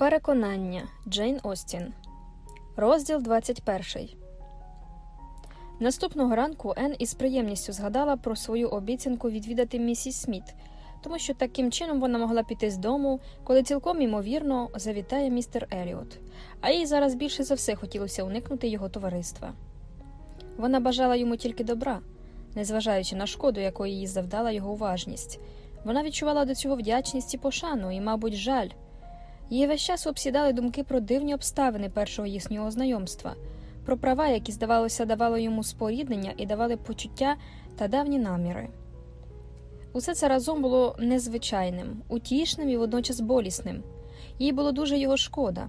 Переконання Джейн Остін. Розділ 21. Наступного ранку Ен із приємністю згадала про свою обіцянку відвідати місіс Сміт, тому що таким чином вона могла піти з дому, коли цілком ймовірно завітає містер Еліот, а їй зараз більше за все хотілося уникнути його товариства. Вона бажала йому тільки добра, незважаючи на шкоду, якої їй завдала його уважність. Вона відчувала до цього вдячність і пошану, і, мабуть, жаль. Її весь час обсідали думки про дивні обставини першого їхнього знайомства, про права, які, здавалося, давали йому споріднення і давали почуття та давні наміри. Усе це разом було незвичайним, утішним і водночас болісним. Їй було дуже його шкода.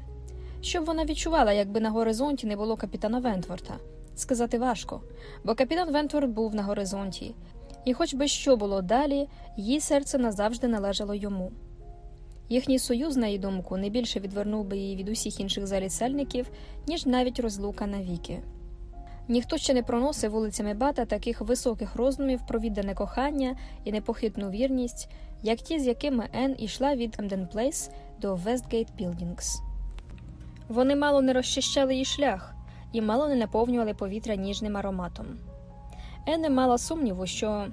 Що б вона відчувала, якби на горизонті не було капітана Вентворта? Сказати важко, бо капітан Вентворт був на горизонті, і, хоч би що було далі, її серце назавжди належало йому. Їхній союз, на її думку, не більше відвернув би її від усіх інших залицяльників, ніж навіть розлука навіки. Ніхто ще не проносив вулицями бата таких високих роздумів про віддане кохання і непохитну вірність, як ті, з якими Ен ішла від Кемден Плейс до Вестгейт Білдінгс. Вони мало не розчищали їй шлях і мало не наповнювали повітря ніжним ароматом. Ен не мала сумніву, що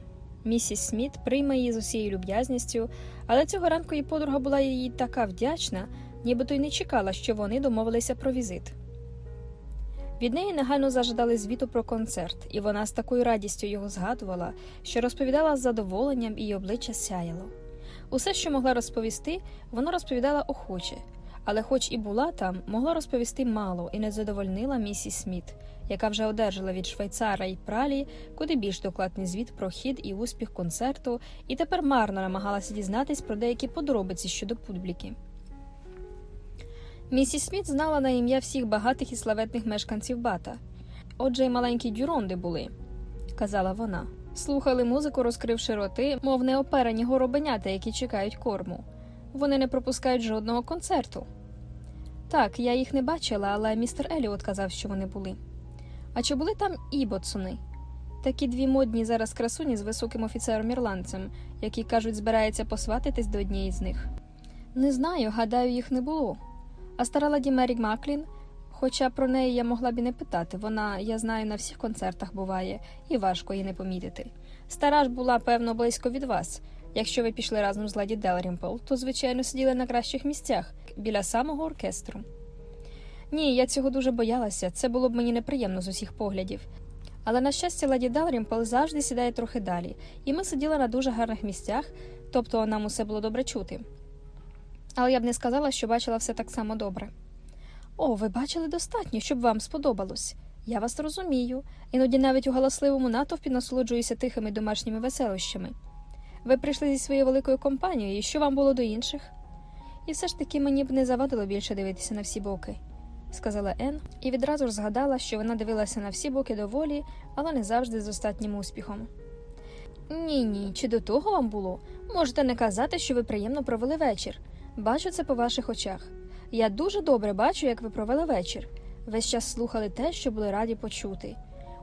Місіс Сміт прийме її з усією люб'язністю, але цього ранку її подруга була їй така вдячна, нібито й не чекала, що вони домовилися про візит. Від неї негайно зажадали звіту про концерт, і вона з такою радістю його згадувала, що розповідала з задоволенням і її обличчя сяяло. Усе, що могла розповісти, вона розповідала охоче, але, хоч і була там, могла розповісти мало і не задовольнила місіс Сміт, яка вже одержала від швейцара і пралі куди більш докладний звіт про хід і успіх концерту, і тепер марно намагалася дізнатись про деякі подробиці щодо публіки. Місіс Сміт знала на ім'я всіх багатих і славетних мешканців бата. Отже, й маленькі дюронди були, казала вона. Слухали музику, розкривши роти, мов неоперені горобенята, які чекають корму. Вони не пропускають жодного концерту. Так, я їх не бачила, але містер Еліот казав, що вони були. А чи були там і Ботсони? Такі дві модні зараз красуні з високим офіцером ірландцем, які кажуть, збирається посватитись до однієї з них. Не знаю, гадаю, їх не було. А стара ладі Мері Маклін, хоча про неї я могла б і не питати, вона, я знаю, на всіх концертах буває, і важко її не помітити. Стара ж була, певно, близько від вас. Якщо ви пішли разом з леді Далрімпл, то, звичайно, сиділи на кращих місцях біля самого оркестру. Ні, я цього дуже боялася, це було б мені неприємно з усіх поглядів. Але, на щастя, леді Далрімпл завжди сідає трохи далі, і ми сиділи на дуже гарних місцях, тобто нам усе було добре чути. Але я б не сказала, що бачила все так само добре. О, ви бачили достатньо, щоб вам сподобалось. Я вас розумію, іноді навіть у галасливому натовпі насолоджуюся тихими домашніми веселощами. Ви прийшли зі своєю великою компанією, і що вам було до інших? І все ж таки мені б не завадило більше дивитися на всі боки сказала Ен, і відразу ж згадала, що вона дивилася на всі боки доволі, але не завжди з остатнім успіхом. Ні, ні, чи до того вам було? Можете не казати, що ви приємно провели вечір. Бачу це по ваших очах. Я дуже добре бачу, як ви провели вечір. Весь час слухали те, що були раді почути.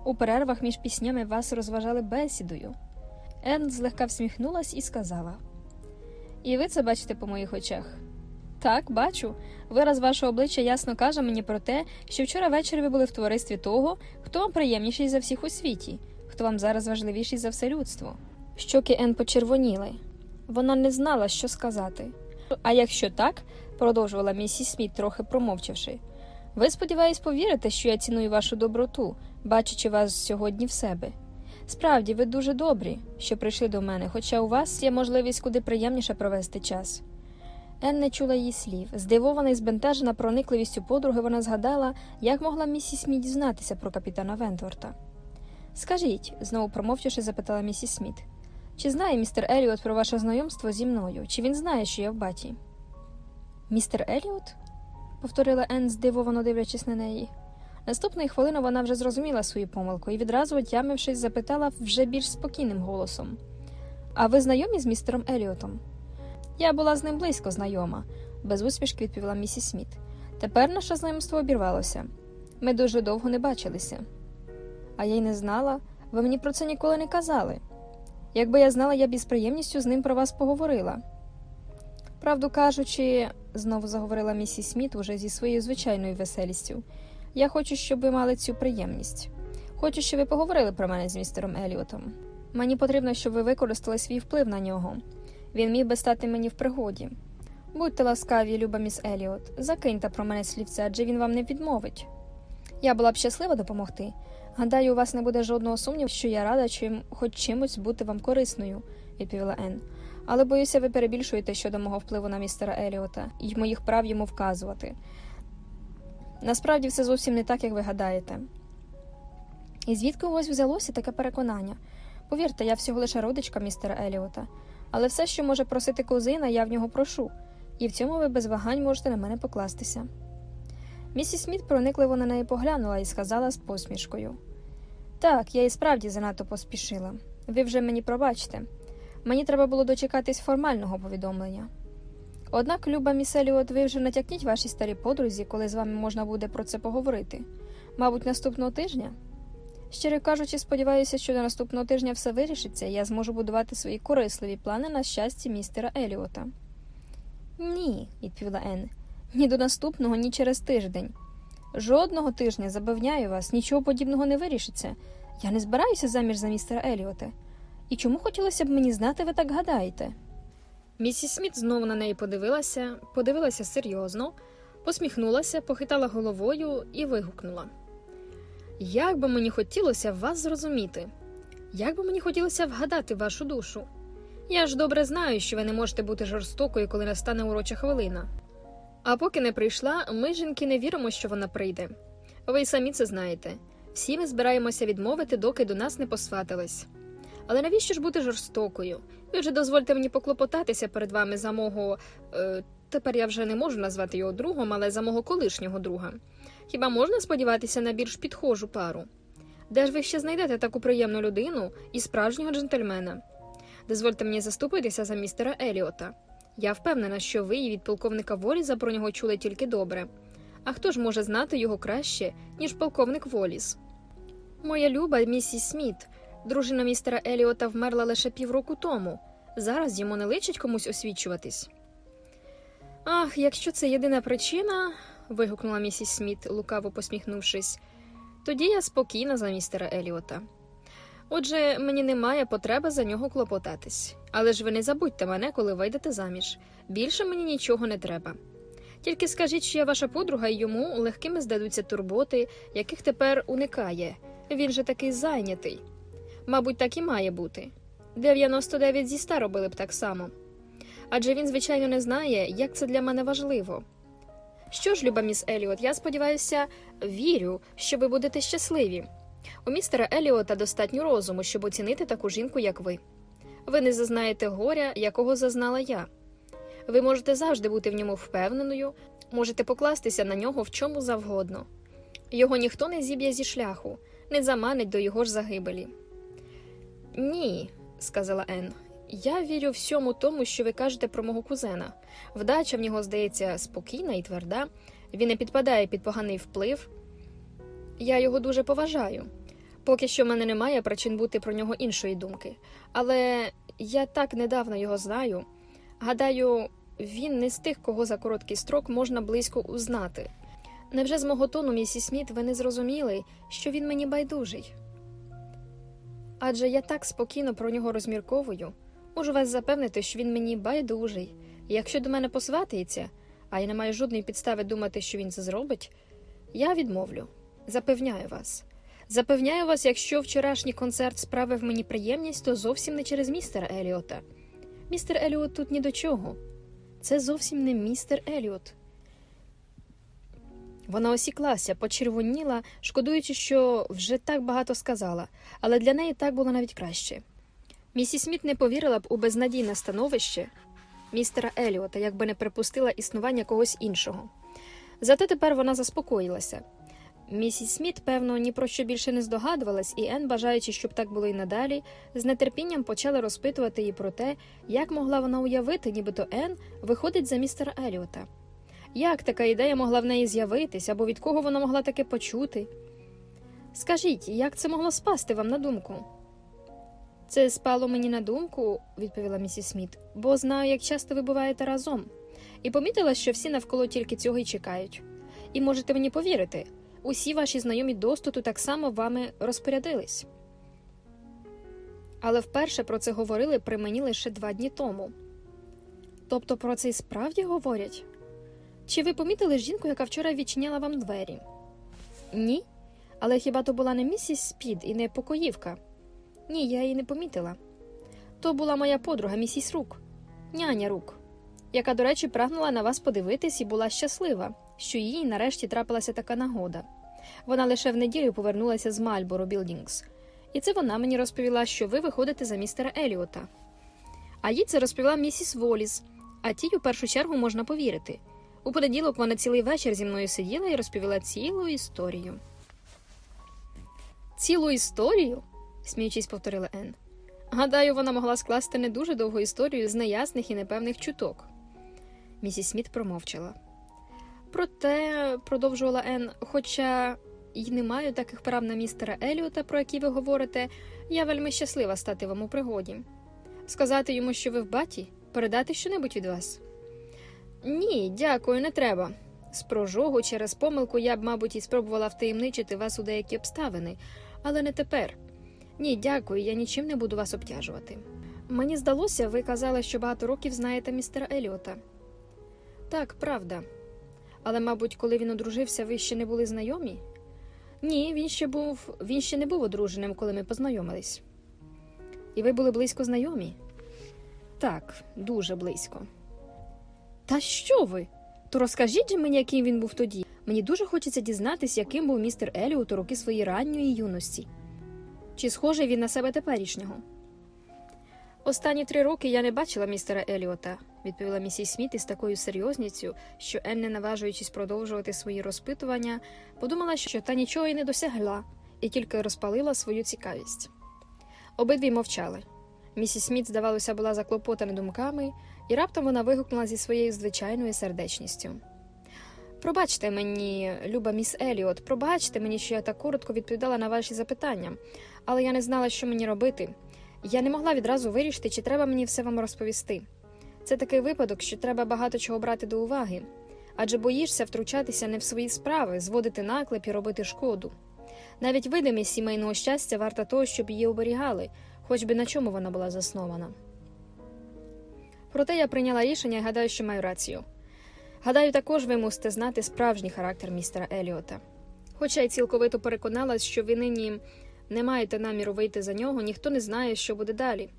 У перервах між піснями вас розважали бесідою. Ен злегка всміхнулась і сказала: І ви це бачите по моїх очах. Так, бачу. Вираз вашого обличчя ясно каже мені про те, що вчора ввечері ви були в товаристві того, хто вам приємніший за всіх у світі, хто вам зараз важливіший за все людство. Щоки Ен почервоніли. Вона не знала, що сказати. А якщо так, продовжувала місіс Сміт, трохи промовчавши, ви, сподіваюсь, повірите, що я ціную вашу доброту, бачачи вас сьогодні в себе. Справді, ви дуже добрі, що прийшли до мене, хоча у вас є можливість куди приємніше провести час. Ен не чула її слів. Здивована і збентежена проникливістю подруги, вона згадала, як могла місіс Сміт дізнатися про капітана Вентворта. Скажіть, знову промовчавши, запитала місіс Сміт, чи знає містер Еліот про ваше знайомство зі мною? Чи він знає, що я в баті? Містер Еліот? повторила Ен, здивовано дивлячись на неї. Наступної хвилини вона вже зрозуміла свою помилку і відразу, отямившись, запитала вже більш спокійним голосом А ви знайомі з містером Еліотом? Я була з ним близько знайома, без усмішки відповіла місіс Сміт. Тепер наше знайомство обірвалося. Ми дуже довго не бачилися. А я й не знала, ви мені про це ніколи не казали. Якби я знала, я б із приємністю з ним про вас поговорила. Правду кажучи, знову заговорила місіс Сміт уже зі своєю звичайною веселістю. Я хочу, щоб ви мали цю приємність. Хочу, щоб ви поговорили про мене з містером Еліотом. Мені потрібно, щоб ви використали свій вплив на нього. Він міг би стати мені в пригоді. Будьте ласкаві, люба міс Еліот, закиньте про мене слівце, адже він вам не відмовить. Я була б щаслива допомогти. Гадаю, у вас не буде жодного сумніву, що я рада чим хоч чимось бути вам корисною, відповіла Енн. Але боюся, ви перебільшуєте щодо мого впливу на містера Еліота і моїх прав йому вказувати. Насправді все зовсім не так, як ви гадаєте. І звідки у вас взялося таке переконання? Повірте, я всього лише родичка містера Еліота, але все, що може просити кузина, я в нього прошу, і в цьому ви без вагань можете на мене покластися. Місіс Сміт проникливо на неї поглянула і сказала з посмішкою Так, я і справді занадто поспішила. Ви вже мені пробачте. Мені треба було дочекатись формального повідомлення. Однак, люба міс Еліот, ви вже натякніть вашій старій подрузі, коли з вами можна буде про це поговорити. Мабуть, наступного тижня. Щиро кажучи, сподіваюся, що до наступного тижня все вирішиться, і я зможу будувати свої корисливі плани на щастя містера Еліота. Ні, відповіла Енн. Ні до наступного, ні через тиждень. Жодного тижня, запевняю вас, нічого подібного не вирішиться. Я не збираюся заміж за містера Еліота. І чому хотілося б мені знати, ви так гадаєте? Місіс Сміт знову на неї подивилася, подивилася серйозно, посміхнулася, похитала головою і вигукнула. Як би мені хотілося вас зрозуміти, як би мені хотілося вгадати вашу душу. Я ж добре знаю, що ви не можете бути жорстокою, коли настане уроча хвилина. А поки не прийшла, ми, жінки, не віримо, що вона прийде. Ви й самі це знаєте. Всі ми збираємося відмовити, доки до нас не посватились. Але навіщо ж бути жорстокою? Ви вже дозвольте мені поклопотатися перед вами за мого. Е, тепер я вже не можу назвати його другом, але за мого колишнього друга. Хіба можна сподіватися на більш підхожу пару? Де ж ви ще знайдете таку приємну людину і справжнього джентльмена? Дозвольте мені заступитися за містера Еліота. Я впевнена, що ви і від полковника Воліза про нього чули тільки добре. А хто ж може знати його краще, ніж полковник Воліс? Моя люба місіс Сміт, дружина містера Еліота вмерла лише півроку тому. Зараз йому не личить комусь освічуватись. Ах, якщо це єдина причина, вигукнула місіс Сміт, лукаво посміхнувшись, тоді я спокійна за містера Еліота. Отже, мені немає потреби за нього клопотатись, але ж ви не забудьте мене, коли вийдете заміж. Більше мені нічого не треба. Тільки скажіть, що я ваша подруга, і йому легкими здадуться турботи, яких тепер уникає. Він же такий зайнятий. Мабуть, так і має бути. 99 зі 100 робили б так само. Адже він, звичайно, не знає, як це для мене важливо. Що ж, люба міс Еліот, я сподіваюся, вірю, що ви будете щасливі. У містера Еліота достатньо розуму, щоб оцінити таку жінку, як ви. Ви не зазнаєте горя, якого зазнала я. Ви можете завжди бути в ньому впевненою, можете покластися на нього в чому завгодно. Його ніхто не зіб'є зі шляху, не заманить до його ж загибелі. Ні, сказала Енн. Я вірю всьому тому, що ви кажете про мого кузена. Вдача в нього здається спокійна і тверда, він не підпадає під поганий вплив. Я його дуже поважаю. Поки що в мене немає причин бути про нього іншої думки, але я так недавно його знаю. Гадаю, він не з тих, кого за короткий строк можна близько узнати. Невже з мого тону, місіс Сміт, ви не зрозуміли, що він мені байдужий? Адже я так спокійно про нього розмірковую, можу вас запевнити, що він мені байдужий, якщо до мене посватається, а я не маю жодної підстави думати, що він це зробить, я відмовлю. Запевняю вас. Запевняю вас, якщо вчорашній концерт справив мені приємність, то зовсім не через містера Еліота. Містер Еліот тут ні до чого. Це зовсім не містер Еліот. Вона осіклася, почервоніла, шкодуючи, що вже так багато сказала, але для неї так було навіть краще. Місіс Сміт не повірила б у безнадійне становище містера Еліота, якби не припустила існування когось іншого. Зате тепер вона заспокоїлася. Місіс Сміт, певно, ні про що більше не здогадувалась, і Ен, бажаючи, щоб так було і надалі, з нетерпінням почала розпитувати її про те, як могла вона уявити, нібито Ен виходить за містера Еліота. Як така ідея могла в неї з'явитись, або від кого вона могла таке почути? Скажіть, як це могло спасти вам на думку? Це спало мені на думку, відповіла місіс Сміт, бо знаю, як часто ви буваєте разом, і помітила, що всі навколо тільки цього й чекають. І можете мені повірити, усі ваші знайомі достоту так само вами розпорядились. Але вперше про це говорили при мені лише два дні тому. Тобто про це і справді говорять? Чи ви помітили жінку, яка вчора відчиняла вам двері? Ні. Але хіба то була не місіс Спід і не покоївка? Ні, я її не помітила. То була моя подруга, місіс Рук, няня Рук, яка, до речі, прагнула на вас подивитись і була щаслива, що їй нарешті трапилася така нагода. Вона лише в неділю повернулася з Мальборо Білдінгс, і це вона мені розповіла, що ви виходите за містера Еліота. А їй це розповіла місіс Воліс, а тій у першу чергу можна повірити. У понеділок вона цілий вечір зі мною сиділа і розповіла цілу історію. Цілу історію? Сміючись, повторила Ен. Гадаю, вона могла скласти не дуже довгу історію з неясних і непевних чуток. Місіс Сміт промовчала. Проте, продовжувала Ен, хоча й не маю таких прав на містера Еліота, про які ви говорите, я вельми щаслива стати вам у пригоді. Сказати йому, що ви в баті, передати щонебудь від вас. Ні, дякую, не треба. З прожогу через помилку я б, мабуть, і спробувала втаємничити вас у деякі обставини, але не тепер. Ні, дякую, я нічим не буду вас обтяжувати. Мені здалося, ви казали, що багато років знаєте містера Еліота. Так, правда. Але, мабуть, коли він одружився, ви ще не були знайомі? Ні, він ще був він ще не був одруженим, коли ми познайомились. І ви були близько знайомі? Так, дуже близько. Та що ви? То розкажіть мені, яким він був тоді. Мені дуже хочеться дізнатися, яким був містер Еліот у роки своєї ранньої юності. Чи схожий він на себе теперішнього? Останні три роки я не бачила містера Еліота, відповіла місіс Сміт із такою серйозністю, що Ен, не наважуючись продовжувати свої розпитування, подумала, що та нічого й не досягла, і тільки розпалила свою цікавість. Обидві мовчали. Місіс Сміт, здавалося, була заклопотана думками, і раптом вона вигукнула зі своєю звичайною сердечністю. Пробачте мені, люба міс Еліот, пробачте мені, що я так коротко відповідала на ваші запитання, але я не знала, що мені робити. Я не могла відразу вирішити, чи треба мені все вам розповісти. Це такий випадок, що треба багато чого брати до уваги, адже боїшся втручатися не в свої справи, зводити наклеп і робити шкоду. Навіть видимість сімейного щастя варта того, щоб її оберігали, хоч би на чому вона була заснована. Проте я прийняла рішення і гадаю, що маю рацію. Гадаю, також ви мусите знати справжній характер містера Еліота. Хоча й цілковито переконалась, що ви нині не маєте наміру вийти за нього, ніхто не знає, що буде далі.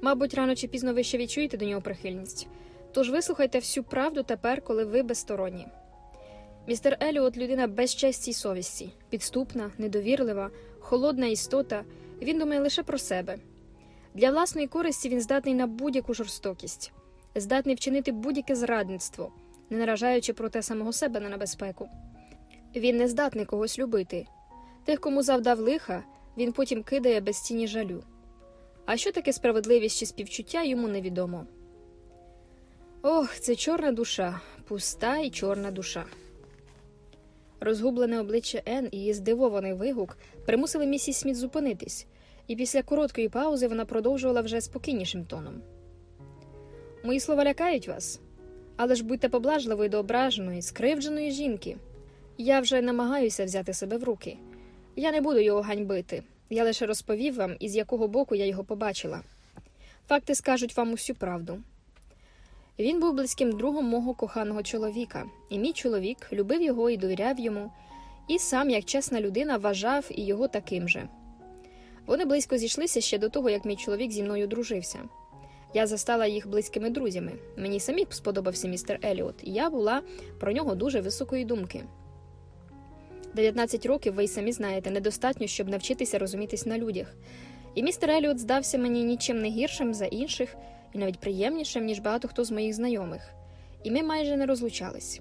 Мабуть, рано чи пізно ви ще відчуєте до нього прихильність. Тож вислухайте всю правду тепер, коли ви безсторонні. Містер Еліот людина без честі й совісті, підступна, недовірлива, холодна істота, він думає лише про себе. Для власної користі він здатний на будь-яку жорстокість, здатний вчинити будь-яке зрадництво, не наражаючи проте самого себе на небезпеку. Він не здатний когось любити. Тих, кому завдав лиха, він потім кидає без тіні жалю. А що таке справедливість чи співчуття йому невідомо. Ох, це чорна душа, пуста і чорна душа. Розгублене обличчя Ен і її здивований вигук примусили місіс Сміт зупинитись, і після короткої паузи вона продовжувала вже спокійнішим тоном. Мої слова лякають вас, але ж будьте поблажливою до ображеної, скривдженої жінки. Я вже намагаюся взяти себе в руки. Я не буду його ганьбити. Я лише розповів вам, із якого боку я його побачила. Факти скажуть вам усю правду. Він був близьким другом мого коханого чоловіка, і мій чоловік любив його і довіряв йому, і сам, як чесна людина, вважав і його таким же. Вони близько зійшлися ще до того, як мій чоловік зі мною дружився. Я застала їх близькими друзями. Мені самі сподобався містер Еліот, і я була про нього дуже високої думки. 19 років, ви й самі знаєте, недостатньо, щоб навчитися розумітись на людях. І містер Еліот здався мені нічим не гіршим за інших і навіть приємнішим, ніж багато хто з моїх знайомих. І ми майже не розлучались.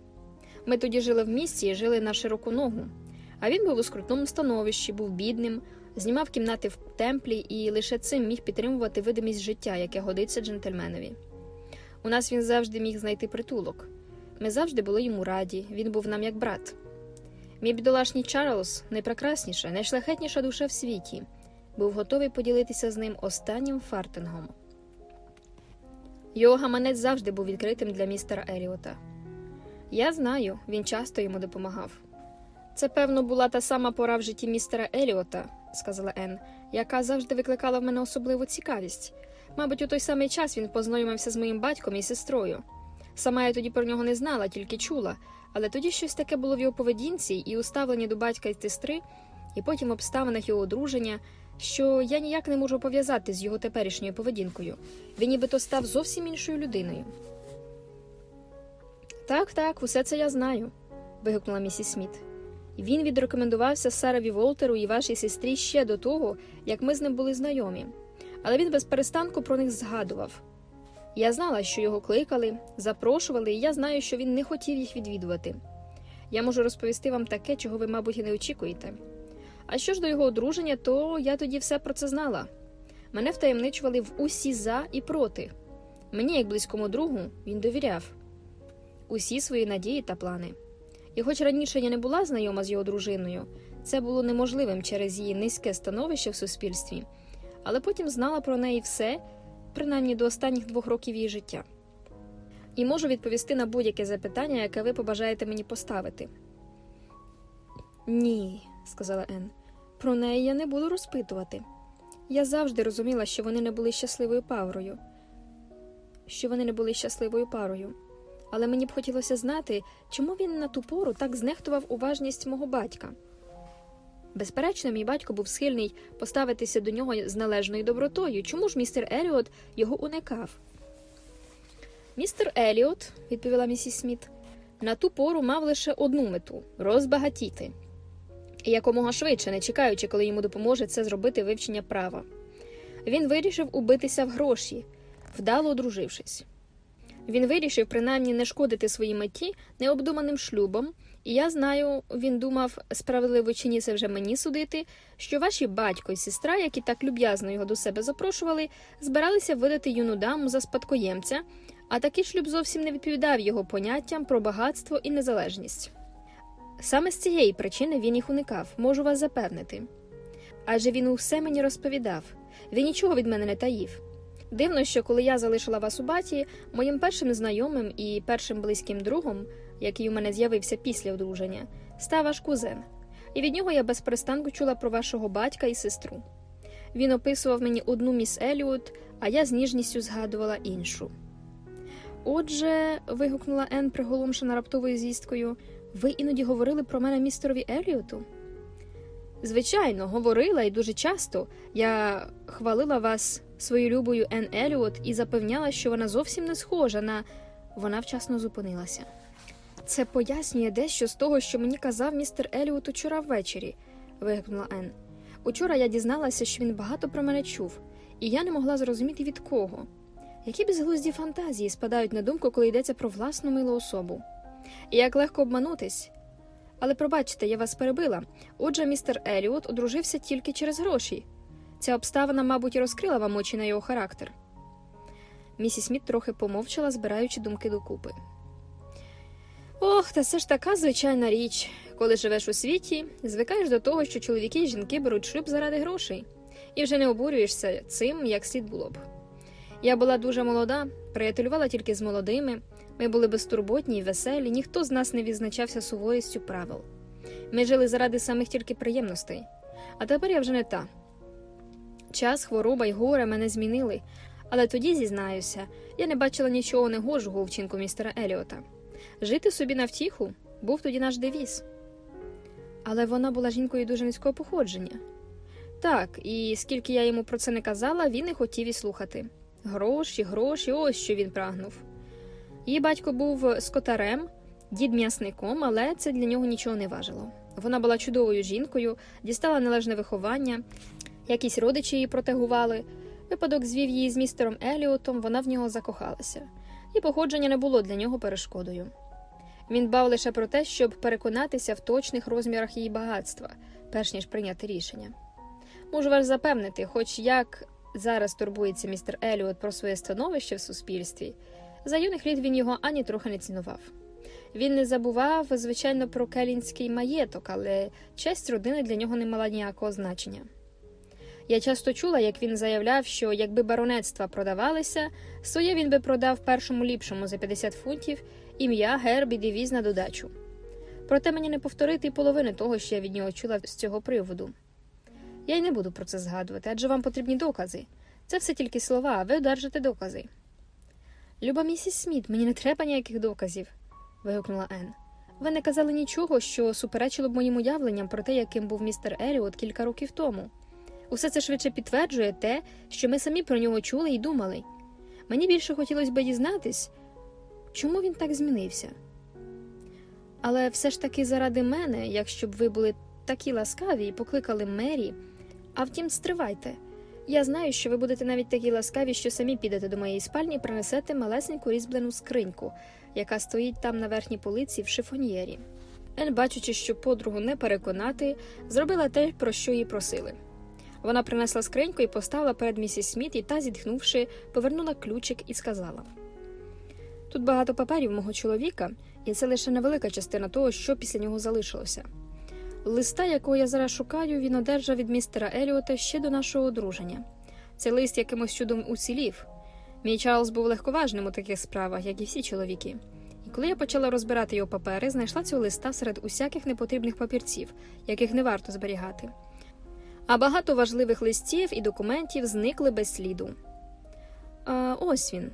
Ми тоді жили в місті і жили на широку ногу. А він був у скрутному становищі, був бідним, знімав кімнати в темплі і лише цим міг підтримувати видимість життя, яке годиться джентльменові. У нас він завжди міг знайти притулок. Ми завжди були йому раді, він був нам як брат. Мій бідолашній Чарльз найпрекрасніша, найшляхетніша душа в світі. був готовий поділитися з ним останнім фартингом. Його гаманець завжди був відкритим для містера Еліота. Я знаю, він часто йому допомагав. Це, певно, була та сама пора в житті містера Еліота, сказала Ен, яка завжди викликала в мене особливу цікавість. Мабуть, у той самий час він познайомився з моїм батьком і сестрою. Сама я тоді про нього не знала, тільки чула, але тоді щось таке було в його поведінці і уставленні до батька і сестри, і потім обставинах його одруження, що я ніяк не можу пов'язати з його теперішньою поведінкою. Він нібито став зовсім іншою людиною. Так, так, усе це я знаю, вигукнула місіс Сміт. Він відрекомендувався Сарові Волтеру і вашій сестрі ще до того, як ми з ним були знайомі, але він без перестанку про них згадував. Я знала, що його кликали, запрошували, і я знаю, що він не хотів їх відвідувати. Я можу розповісти вам таке, чого ви, мабуть, і не очікуєте. А що ж до його одруження, то я тоді все про це знала. Мене втаємничували в усі за і проти. Мені, як близькому другу, він довіряв усі свої надії та плани. І хоч раніше я не була знайома з його дружиною, це було неможливим через її низьке становище в суспільстві, але потім знала про неї все, принаймні до останніх двох років її життя. І можу відповісти на будь-яке запитання, яке ви побажаєте мені поставити. Ні, сказала Ен, про неї я не буду розпитувати. Я завжди розуміла, що вони не були щасливою парою, що вони не були щасливою парою але мені б хотілося знати, чому він на ту пору так знехтував уважність мого батька. Безперечно, мій батько був схильний поставитися до нього з належною добротою. Чому ж містер Еліот його уникав? Містер Еліот, відповіла місіс Сміт, на ту пору мав лише одну мету розбагатіти, і якомога швидше, не чекаючи, коли йому допоможе це зробити вивчення права. Він вирішив убитися в гроші, вдало одружившись. Він вирішив принаймні не шкодити своїй меті необдуманим шлюбом, і я знаю, він думав, справедливо чи ні це вже мені судити, що ваші батько і сестра, які так люб'язно його до себе запрошували, збиралися видати юну даму за спадкоємця, а такий шлюб зовсім не відповідав його поняттям про багатство і незалежність. Саме з цієї причини він їх уникав, можу вас запевнити. Адже він усе мені розповідав, він нічого від мене не таїв. Дивно, що коли я залишила вас у баті, моїм першим знайомим і першим близьким другом, який у мене з'явився після одруження, став ваш кузен, і від нього я без перестанку чула про вашого батька і сестру. Він описував мені одну міс Еліот, а я з ніжністю згадувала іншу. Отже, вигукнула Ен, приголомшена раптовою зісткою, ви іноді говорили про мене містерові Еліоту? Звичайно, говорила і дуже часто я хвалила вас свою любою Ен Еліот і запевняла, що вона зовсім не схожа на. Вона вчасно зупинилася. Це пояснює дещо з того, що мені казав містер Еліот учора ввечері, вигукнула Ен. Учора я дізналася, що він багато про мене чув, і я не могла зрозуміти від кого. Які безглузді фантазії спадають на думку, коли йдеться про власну милу особу. І як легко обманутись. Але пробачте, я вас перебила. Отже, містер Еліот одружився тільки через гроші. Ця обставина, мабуть, розкрила вам очі на його характер. Місіс Сміт трохи помовчала, збираючи думки докупи. Ох, та це ж така звичайна річ. Коли живеш у світі, звикаєш до того, що чоловіки і жінки беруть шлюб заради грошей, і вже не обурюєшся цим, як слід було б. Я була дуже молода, приятелювала тільки з молодими, ми були безтурботні й веселі, ніхто з нас не відзначався суворістю правил. Ми жили заради самих тільки приємностей, а тепер я вже не та. Час, хвороба й горе мене змінили, але тоді, зізнаюся, я не бачила нічого негожого у вчинку містера Еліота. Жити собі на втіху був тоді наш девіз. Але вона була жінкою дуже низького походження. Так, і скільки я йому про це не казала, він не хотів і слухати. Гроші, гроші, ось що він прагнув. Її батько був скотарем, дід м'ясником, але це для нього нічого не важило. Вона була чудовою жінкою, дістала належне виховання, якісь родичі її протегували. Випадок звів її з містером Еліотом, вона в нього закохалася, і походження не було для нього перешкодою. Він бав лише про те, щоб переконатися в точних розмірах її багатства, перш ніж прийняти рішення. Можу вас запевнити, хоч як зараз турбується містер Еліот про своє становище в суспільстві, за юних літ він його ані трохи не цінував. Він не забував, звичайно, про келінський маєток, але честь родини для нього не мала ніякого значення. Я часто чула, як він заявляв, що якби баронетства продавалися, своє він би продав першому ліпшому за 50 фунтів ім'я, герб і девіз на додачу. Проте мені не повторити й половини того, що я від нього чула з цього приводу. Я й не буду про це згадувати, адже вам потрібні докази. Це все тільки слова, а ви одержите докази. Люба місіс Сміт, мені не треба ніяких доказів, вигукнула Ен. Ви не казали нічого, що суперечило б моїм уявленням про те, яким був містер Еліот кілька років тому. Усе це швидше підтверджує те, що ми самі про нього чули і думали. Мені більше хотілося б дізнатись, чому він так змінився. Але все ж таки заради мене, якщо б ви були такі ласкаві і покликали Мері. А втім, стривайте. Я знаю, що ви будете навіть такі ласкаві, що самі підете до моєї спальні і принесете малесеньку різьблену скриньку, яка стоїть там на верхній полиці в шифоньєрі. Ен, бачачи, що подругу не переконати, зробила те, про що її просили. Вона принесла скриньку і поставила перед місіс Сміт, і та, зітхнувши, повернула ключик і сказала: Тут багато паперів мого чоловіка, і це лише невелика частина того, що після нього залишилося. Листа, якого я зараз шукаю, він одержав від містера Еліота ще до нашого одруження. Цей лист якимось чудом уцілів. Мій Чарльз був легковажним у таких справах, як і всі чоловіки. І коли я почала розбирати його папери, знайшла цього листа серед усяких непотрібних папірців, яких не варто зберігати. А багато важливих листів і документів зникли без сліду. А ось він.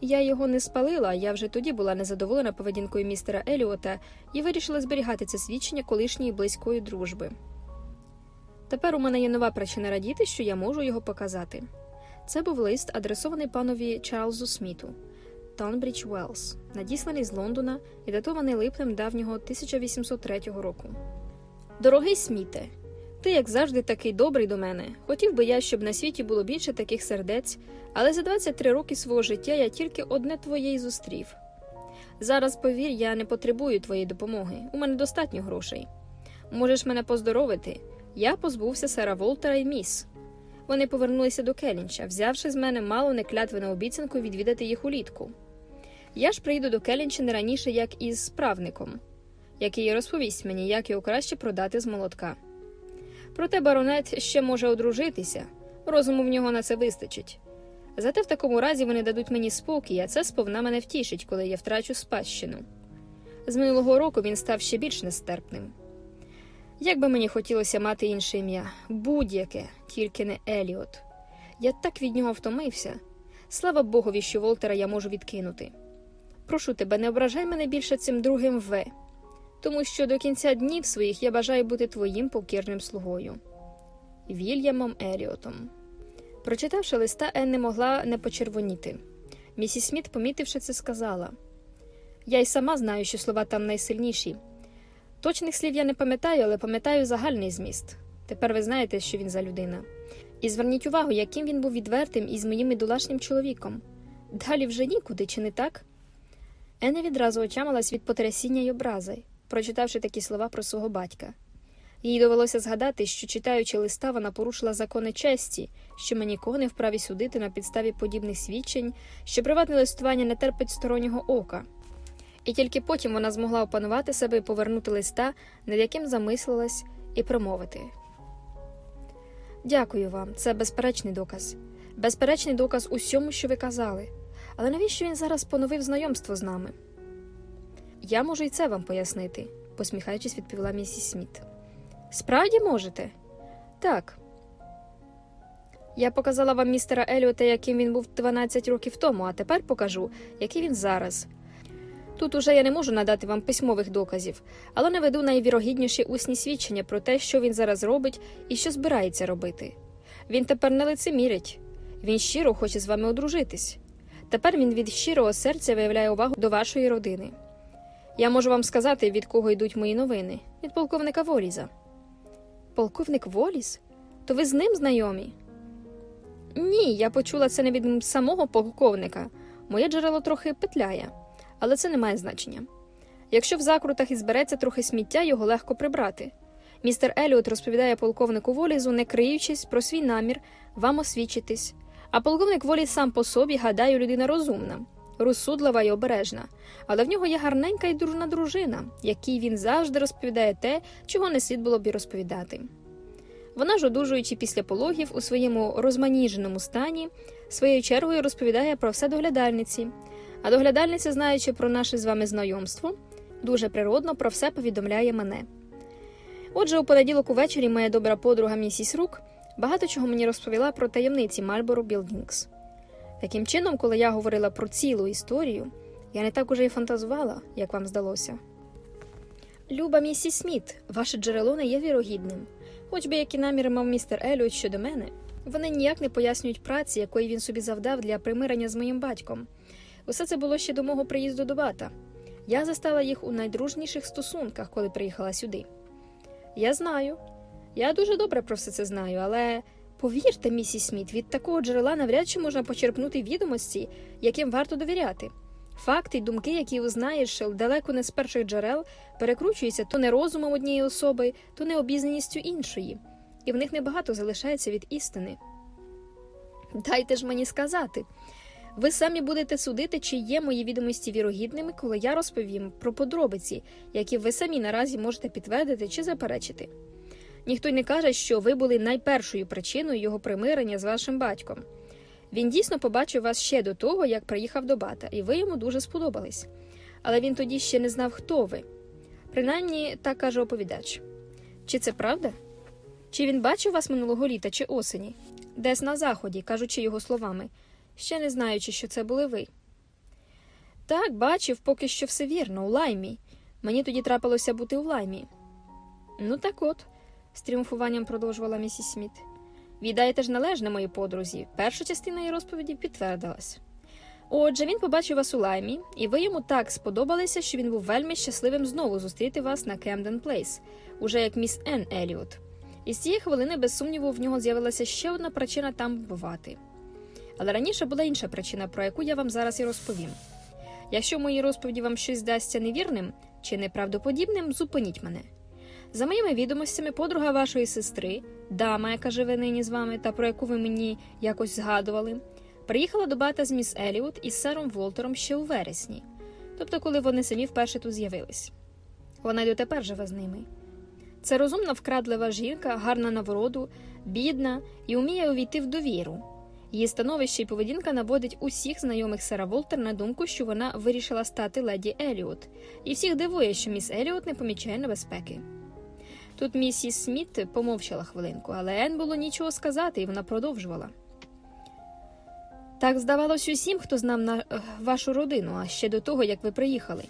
Я його не спалила, я вже тоді була незадоволена поведінкою містера Еліота і вирішила зберігати це свідчення колишньої близької дружби. Тепер у мене є нова причина радіти, що я можу його показати. Це був лист, адресований панові Чарльзу Сміту, Тонбрідж Уеллс, надісланий з Лондона і датований липнем давнього 1803 року. Дорогий Сміте, ти, як завжди, такий добрий до мене. Хотів би я, щоб на світі було більше таких сердець, але за 23 роки свого життя я тільки одне твоє й зустрів. Зараз, повір, я не потребую твоєї допомоги. У мене достатньо грошей. Можеш мене поздоровити. Я позбувся сера Волтера і міс. Вони повернулися до Келінча, взявши з мене мало не клятвену обіцянку відвідати їх улітку. Я ж прийду до Келінча не раніше, як із справником, який розповість мені, як його краще продати з молотка. Проте баронет ще може одружитися, розуму в нього на це вистачить. Зате в такому разі вони дадуть мені спокій, а це сповна мене втішить, коли я втрачу спадщину. З минулого року він став ще більш нестерпним. Як би мені хотілося мати інше ім'я, будь-яке, тільки не Еліот. Я так від нього втомився. Слава Богові, що Волтера я можу відкинути. Прошу тебе, не ображай мене більше цим другим В тому що до кінця днів своїх я бажаю бути твоїм покірним слугою. Вільямом Еліотом. Прочитавши листа, Ен не могла не почервоніти. Місіс Сміт, помітивши це, сказала Я й сама знаю, що слова там найсильніші. Точних слів я не пам'ятаю, але пам'ятаю загальний зміст. Тепер ви знаєте, що він за людина. І зверніть увагу, яким він був відвертим із моїм ідолашнім чоловіком. Далі вже нікуди, чи не так? Енна відразу очамалась від потрясіння й образи прочитавши такі слова про свого батька. Їй довелося згадати, що, читаючи листа, вона порушила закони честі, що ми нікого не вправі судити на підставі подібних свідчень, що приватне листування не терпить стороннього ока. І тільки потім вона змогла опанувати себе і повернути листа, над яким замислилась, і промовити. Дякую вам, це безперечний доказ. Безперечний доказ усьому, що ви казали. Але навіщо він зараз поновив знайомство з нами? Я можу і це вам пояснити, посміхаючись, відповіла місіс Сміт. Справді можете? Так. Я показала вам містера Еліота, яким він був 12 років тому, а тепер покажу, який він зараз. Тут уже я не можу надати вам письмових доказів, але наведу найвірогідніші усні свідчення про те, що він зараз робить і що збирається робити. Він тепер не лицемірить, він щиро хоче з вами одружитись. Тепер він від щирого серця виявляє увагу до вашої родини. Я можу вам сказати, від кого йдуть мої новини від полковника Воліза. Полковник Воліз? То ви з ним знайомі? Ні, я почула це не від самого полковника. Моє джерело трохи петляє, але це не має значення. Якщо в закрутах і збереться трохи сміття, його легко прибрати. Містер Еліот розповідає полковнику Волізу, не криючись про свій намір вам освічитись. А полковник Воліз сам по собі, гадаю, людина розумна розсудлива й обережна, але в нього є гарненька й дружна дружина, якій він завжди розповідає те, чого не слід було б і розповідати. Вона ж, одужуючи після пологів у своєму розманіженому стані, своєю чергою розповідає про все доглядальниці. А доглядальниця, знаючи про наше з вами знайомство, дуже природно про все повідомляє мене. Отже, у понеділок увечері моя добра подруга місіс Рук багато чого мені розповіла про таємниці Мальборо Білдінгс. Таким чином, коли я говорила про цілу історію, я не так уже й фантазувала, як вам здалося. Люба місіс Сміт, ваше джерело не є вірогідним. Хоч би які наміри мав містер Еліот щодо мене, вони ніяк не пояснюють праці, якої він собі завдав для примирення з моїм батьком. Усе це було ще до мого приїзду до бата. Я застала їх у найдружніших стосунках, коли приїхала сюди. Я знаю, я дуже добре про все це знаю, але повірте, місіс Сміт, від такого джерела навряд чи можна почерпнути відомості, яким варто довіряти. Факти й думки, які узнаєш далеко не з перших джерел, перекручуються то не розумом однієї особи, то не обізнаністю іншої, і в них небагато залишається від істини. Дайте ж мені сказати. Ви самі будете судити, чи є мої відомості вірогідними, коли я розповім про подробиці, які ви самі наразі можете підтвердити чи заперечити. Ніхто й не каже, що ви були найпершою причиною його примирення з вашим батьком. Він дійсно побачив вас ще до того, як приїхав до бата, і ви йому дуже сподобались. Але він тоді ще не знав, хто ви. Принаймні, так каже оповідач. Чи це правда? Чи він бачив вас минулого літа чи осені? Десь на заході, кажучи його словами, ще не знаючи, що це були ви. Так, бачив, поки що все вірно, у лаймі. Мені тоді трапилося бути у лаймі. Ну, так от, з тріумфуванням продовжувала місіс Сміт. Віддаєте ж належне моїй подрузі. Перша частина її розповіді підтвердилась. Отже, він побачив вас у Лаймі, і ви йому так сподобалися, що він був вельми щасливим знову зустріти вас на Кемден Плейс, уже як міс Енн Еліот. І з цієї хвилини, без сумніву, в нього з'явилася ще одна причина там бувати. Але раніше була інша причина, про яку я вам зараз і розповім. Якщо в моїй розповіді вам щось здасться невірним чи неправдоподібним, зупиніть мене. За моїми відомостями, подруга вашої сестри, дама, яка живе нині з вами, та про яку ви мені якось згадували, приїхала до бата з міс Еліот із сером Волтером ще у вересні, тобто, коли вони самі вперше тут з'явились. Вона й дотепер живе з ними. Це розумна, вкрадлива жінка, гарна на вроду, бідна і вміє увійти в довіру. Її становище і поведінка наводить усіх знайомих сера Волтер на думку, що вона вирішила стати леді Еліот, і всіх дивує, що міс Еліот не помічає небезпеки. Тут місіс Сміт помовчала хвилинку, але Ен було нічого сказати, і вона продовжувала. Так здавалось усім, хто знав на вашу родину, а ще до того, як ви приїхали.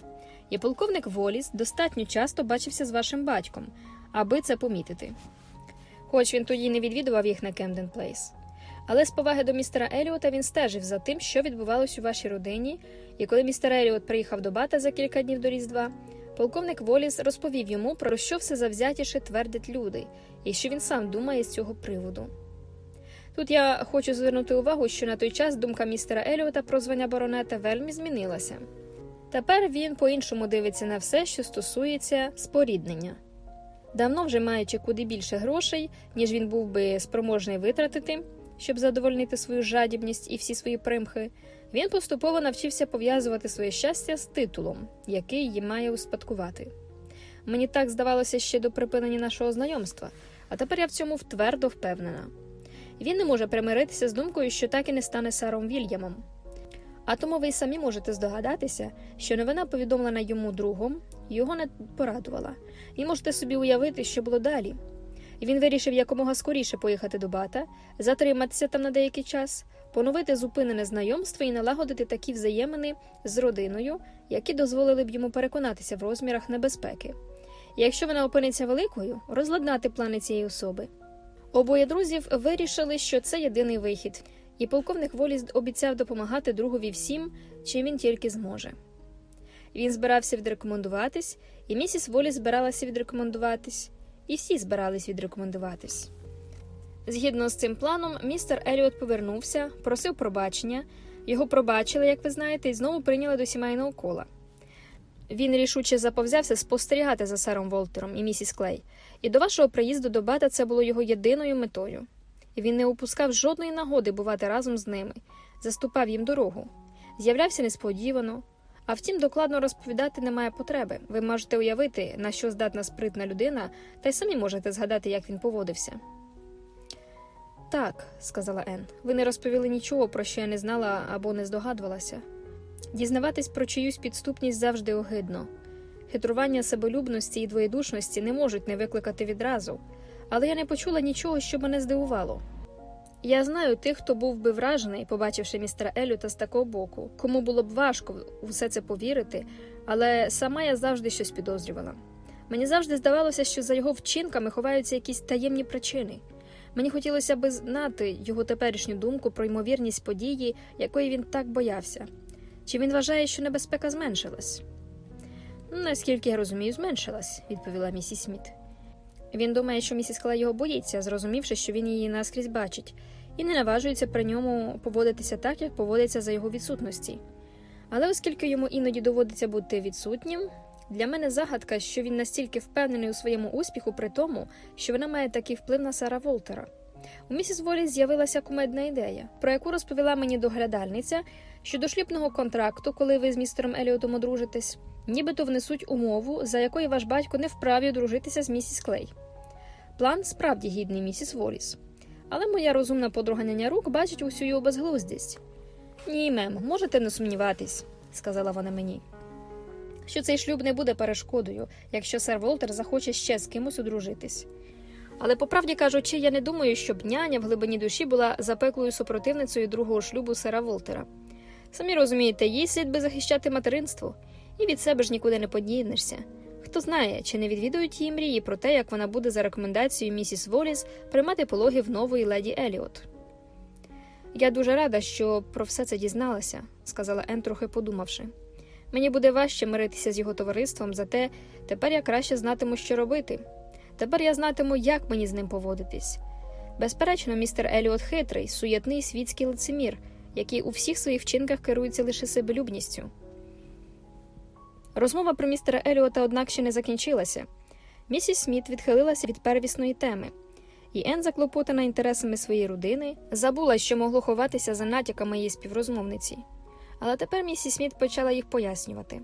І полковник Воліс достатньо часто бачився з вашим батьком, аби це помітити. Хоч він тоді не відвідував їх на Кемден Плейс. Але з поваги до містера Еліота він стежив за тим, що відбувалось у вашій родині, і коли містер Еліот приїхав до бата за кілька днів до Різдва, полковник Воліс розповів йому, про що все завзятіше твердять люди, і що він сам думає з цього приводу. Тут я хочу звернути увагу, що на той час думка містера Еліота про звання баронета вельми змінилася. Тепер він по-іншому дивиться на все, що стосується споріднення. Давно вже маючи куди більше грошей, ніж він був би спроможний витратити, щоб задовольнити свою жадібність і всі свої примхи, він поступово навчився пов'язувати своє щастя з титулом, який її має успадкувати. Мені так здавалося ще до припинення нашого знайомства, а тепер я в цьому твердо впевнена. Він не може примиритися з думкою, що так і не стане Саром Вільямом. А тому ви й самі можете здогадатися, що новина, повідомлена йому другом, його не порадувала, і можете собі уявити, що було далі. Він вирішив якомога скоріше поїхати до бата, затриматися там на деякий час, поновити зупинене знайомство і налагодити такі взаємини з родиною, які дозволили б йому переконатися в розмірах небезпеки. Якщо вона опиниться великою, розладнати плани цієї особи. Обоє друзів вирішили, що це єдиний вихід, і полковник Воліс обіцяв допомагати другові всім, чим він тільки зможе. Він збирався відрекомендуватись, і місіс Воліс збиралася відрекомендуватись, і всі збирались відрекомендуватись. Згідно з цим планом, містер Еліот повернувся, просив пробачення, його пробачили, як ви знаєте, і знову прийняли до сімейного кола. Він рішуче заповзявся спостерігати за сером Волтером і місіс Клей, і до вашого приїзду до бата це було його єдиною метою. Він не упускав жодної нагоди бувати разом з ними, заступав їм дорогу, з'являвся несподівано. А втім, докладно розповідати немає потреби. Ви можете уявити, на що здатна спритна людина, та й самі можете згадати, як він поводився. Так, сказала Ен, ви не розповіли нічого, про що я не знала або не здогадувалася. Дізнаватись про чиюсь підступність завжди огидно. Хитрування себелюбності і двоєдушності не можуть не викликати відразу, але я не почула нічого, що мене здивувало. Я знаю тих, хто був би вражений, побачивши містера Елюта з такого боку, кому було б важко в усе це повірити, але сама я завжди щось підозрювала. Мені завжди здавалося, що за його вчинками ховаються якісь таємні причини. Мені хотілося би знати його теперішню думку про ймовірність події, якої він так боявся. Чи він вважає, що небезпека зменшилась? Наскільки я розумію, зменшилась, відповіла місіс Сміт. Він думає, що місіс Клей його боїться, зрозумівши, що він її наскрізь бачить, і не наважується при ньому поводитися так, як поводиться за його відсутності. Але оскільки йому іноді доводиться бути відсутнім, для мене загадка, що він настільки впевнений у своєму успіху, при тому, що вона має такий вплив на Сара Волтера. У місіс Волі з'явилася кумедна ідея, про яку розповіла мені доглядальниця щодо шлюбного контракту, коли ви з містером Еліотом одружитесь, нібито внесуть умову, за якою ваш батько не вправі одружитися з місіс Клей. План справді гідний місіс Воліс. Але моя розумна подруга няня рук бачить усю його безглуздість. Ні, мем, можете не сумніватись, сказала вона мені. Що цей шлюб не буде перешкодою, якщо сер Волтер захоче ще з кимось одружитись. Але по правді кажучи, я не думаю, щоб няня в глибині душі була запеклою супротивницею другого шлюбу сера Волтера. Самі розумієте, їй слід би захищати материнство, і від себе ж нікуди не подінешся. Хто знає, чи не відвідують її мрії про те, як вона буде за рекомендацією місіс Воліс приймати пологи в нової леді Еліот. Я дуже рада, що про все це дізналася, сказала Ен, трохи подумавши. Мені буде важче миритися з його товариством, зате тепер я краще знатиму, що робити. Тепер я знатиму, як мені з ним поводитись. Безперечно, містер Еліот хитрий, суєтний світський лицемір, який у всіх своїх вчинках керується лише себелюбністю. Розмова про містера Еліота, однак, ще не закінчилася. Місіс Сміт відхилилася від первісної теми, і Ен, заклопотана інтересами своєї родини, забула, що могло ховатися за натяками її співрозмовниці. Але тепер місіс Сміт почала їх пояснювати.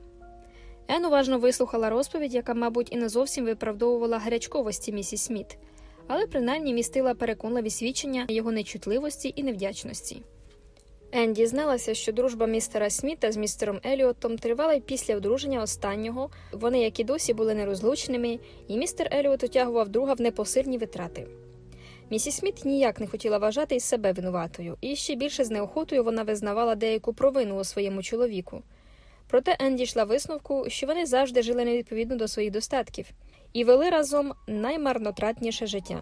Ен уважно вислухала розповідь, яка, мабуть, і не зовсім виправдовувала гарячковості місіс Сміт, але принаймні містила переконливі свідчення його нечутливості і невдячності. Ен дізналася, що дружба містера Сміта з містером Еліотом тривала й після одруження останнього. Вони, як і досі, були нерозлучними, і містер Еліот утягував друга в непосильні витрати. Місіс Сміт ніяк не хотіла вважати із себе винуватою, і ще більше з неохотою вона визнавала деяку провину у своєму чоловіку. Проте Ен дійшла висновку, що вони завжди жили невідповідно до своїх достатків і вели разом наймарнотратніше життя.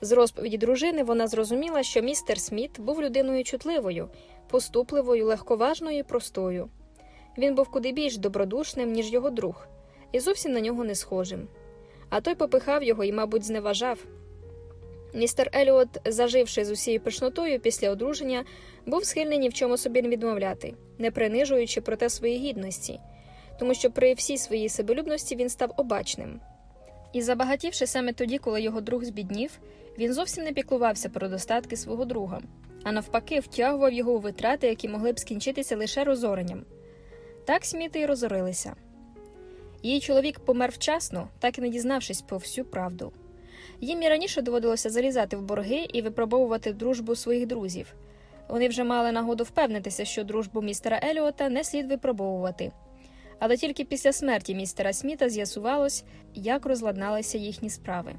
З розповіді дружини вона зрозуміла, що містер Сміт був людиною чутливою, поступливою, легковажною і простою. Він був куди більш добродушним, ніж його друг, і зовсім на нього не схожим. А той попихав його і, мабуть, зневажав. Містер Еліот, заживши з усією пишнотою після одруження, був схильний ні в чому собі не відмовляти, не принижуючи проте свої гідності, тому що при всій своїй себелюбності він став обачним. І забагатівши саме тоді, коли його друг збіднів, він зовсім не піклувався про достатки свого друга, а навпаки, втягував його у витрати, які могли б скінчитися лише розоренням. Так сміти й розорилися. Її чоловік помер вчасно, так і не дізнавшись про всю правду. Їм і раніше доводилося залізати в борги і випробовувати дружбу своїх друзів. Вони вже мали нагоду впевнитися, що дружбу містера Еліота не слід випробовувати. Але тільки після смерті містера Сміта з'ясувалось, як розладналися їхні справи.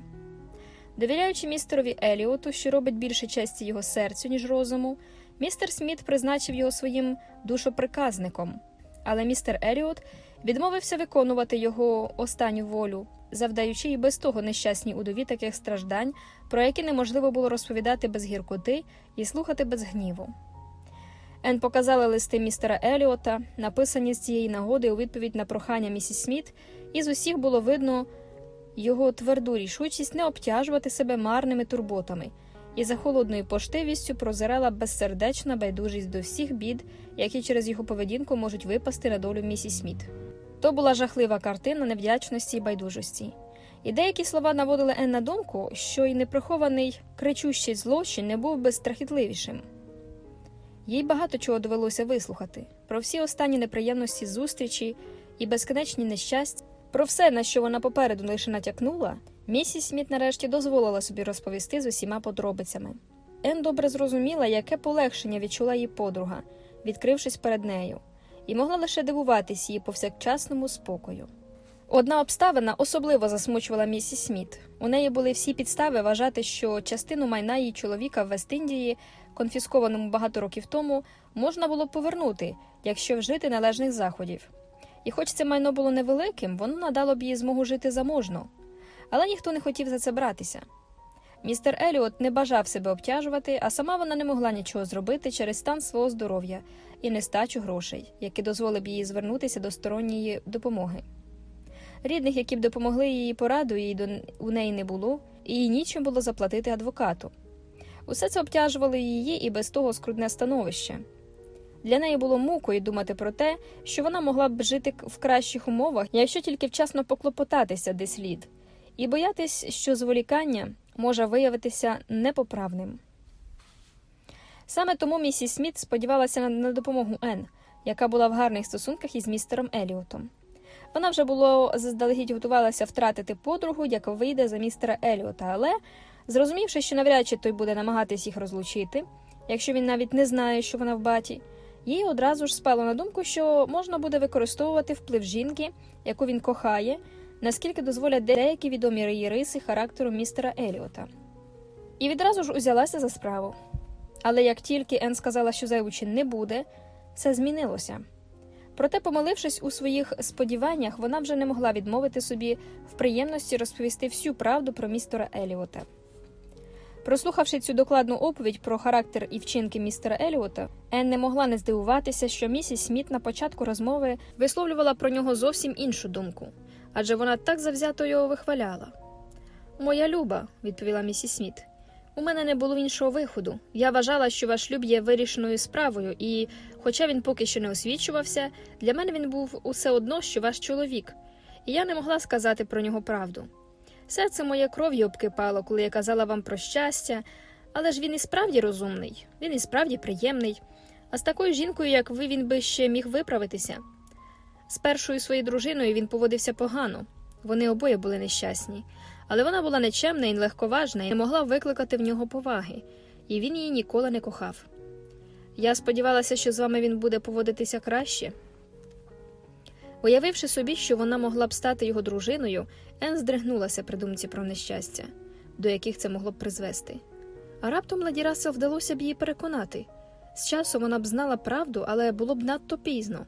Довіряючи містерові Еліоту, що робить більше честі його серцю, ніж розуму, містер Сміт призначив його своїм душоприказником. Але містер Еліот відмовився виконувати його останню волю, завдаючи і без того нещасній удові таких страждань, про які неможливо було розповідати без гіркоти і слухати без гніву. Ен показала листи містера Еліота, написані з цієї нагоди у відповідь на прохання місіс Сміт, і з усіх було видно його тверду рішучість не обтяжувати себе марними турботами, і за холодною поштивістю прозирала безсердечна байдужість до всіх бід, які через його поведінку можуть випасти на долю місіс Сміт. То була жахлива картина невдячності і байдужості. І деякі слова наводили Ен на думку, що й неприхований кричущий злочин не був би страхітливішим. Їй багато чого довелося вислухати про всі останні неприємності зустрічі і безконечні нещастя, про все, на що вона попереду лише натякнула, Місіс Сміт нарешті дозволила собі розповісти з усіма подробицями. Ен добре зрозуміла, яке полегшення відчула її подруга, відкрившись перед нею, і могла лише дивуватись її повсякчасному спокою. Одна обставина особливо засмучувала місіс Сміт. У неї були всі підстави вважати, що частину майна її чоловіка в Вест-Індії, конфіскованому багато років тому, можна було повернути, якщо вжити належних заходів. І хоч це майно було невеликим, воно надало б їй змогу жити заможно. Але ніхто не хотів за це братися. Містер Еліот не бажав себе обтяжувати, а сама вона не могла нічого зробити через стан свого здоров'я і нестачу грошей, які дозволив їй звернутися до сторонньої допомоги. Рідних, які б допомогли її пораду, до у неї не було, і їй нічим було заплатити адвокату. Усе це обтяжувало її і без того скрудне становище. Для неї було мукою думати про те, що вона могла б жити в кращих умовах, якщо тільки вчасно поклопотатися де слід, і боятись, що зволікання може виявитися непоправним. Саме тому місіс Сміт сподівалася на, допомогу Енн, яка була в гарних стосунках із містером Еліотом. Вона вже було заздалегідь готувалася втратити подругу, яка вийде за містера Еліота, але, зрозумівши, що навряд чи той буде намагатись їх розлучити, якщо він навіть не знає, що вона в баті, їй одразу ж спало на думку, що можна буде використовувати вплив жінки, яку він кохає, наскільки дозволять деякі відомі риси характеру містера Еліота. І відразу ж узялася за справу. Але як тільки Ен сказала, що зайвучин не буде, все змінилося. Проте, помилившись у своїх сподіваннях, вона вже не могла відмовити собі в приємності розповісти всю правду про містера Еліота. Прослухавши цю докладну оповідь про характер і вчинки містера Еліота, Ен не могла не здивуватися, що місіс Сміт на початку розмови висловлювала про нього зовсім іншу думку, адже вона так завзято його вихваляла. Моя люба, відповіла місіс Сміт, у мене не було іншого виходу. Я вважала, що ваш шлюб є вирішеною справою, і, хоча він поки що не освічувався, для мене він був усе одно, що ваш чоловік, і я не могла сказати про нього правду. Серце моє кров'ю обкипало, коли я казала вам про щастя, але ж він і справді розумний, він і справді приємний. А з такою жінкою, як ви, він би ще міг виправитися. З першою своєю дружиною він поводився погано, вони обоє були нещасні, але вона була нечемна і легковажна і не могла викликати в нього поваги, і він її ніколи не кохав. Я сподівалася, що з вами він буде поводитися краще. Уявивши собі, що вона могла б стати його дружиною, Ен здригнулася при думці про нещастя, до яких це могло б призвести. А раптом Леді Рассел вдалося б її переконати. З часу вона б знала правду, але було б надто пізно.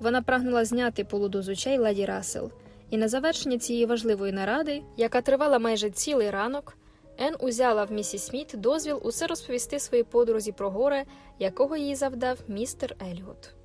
Вона прагнула зняти полуду з очей Леді Рассел, і на завершення цієї важливої наради, яка тривала майже цілий ранок, Ен узяла в місіс Сміт дозвіл усе розповісти своїй подрузі про горе, якого їй завдав містер Еліот.